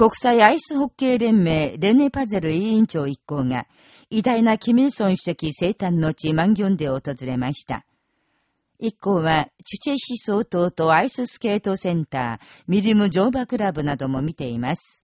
国際アイスホッケー連盟レネ・パゼル委員長一行が、偉大なキミルソン主席生誕の地マンギョンで訪れました。一行は、チュチェ市総統とアイススケートセンター、ミリム乗馬クラブなども見ています。